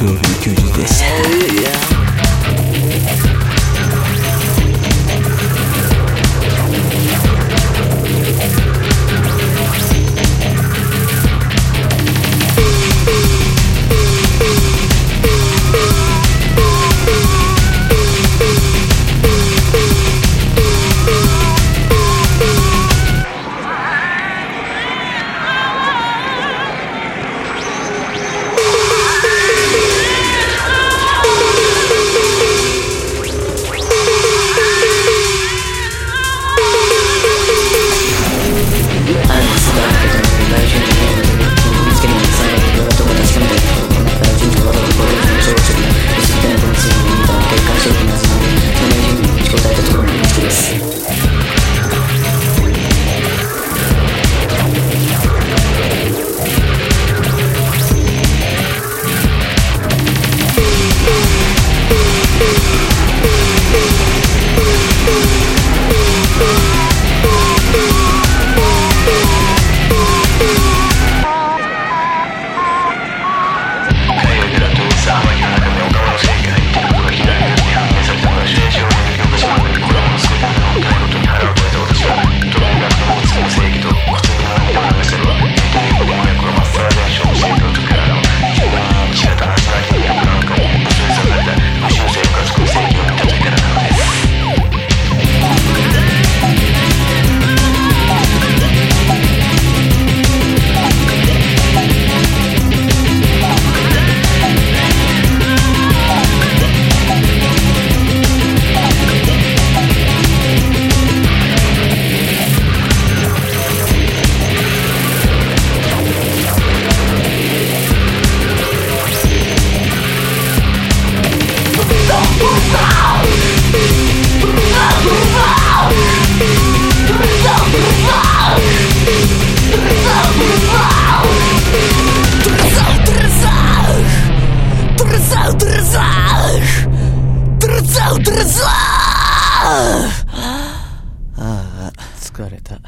クールのでし疲れた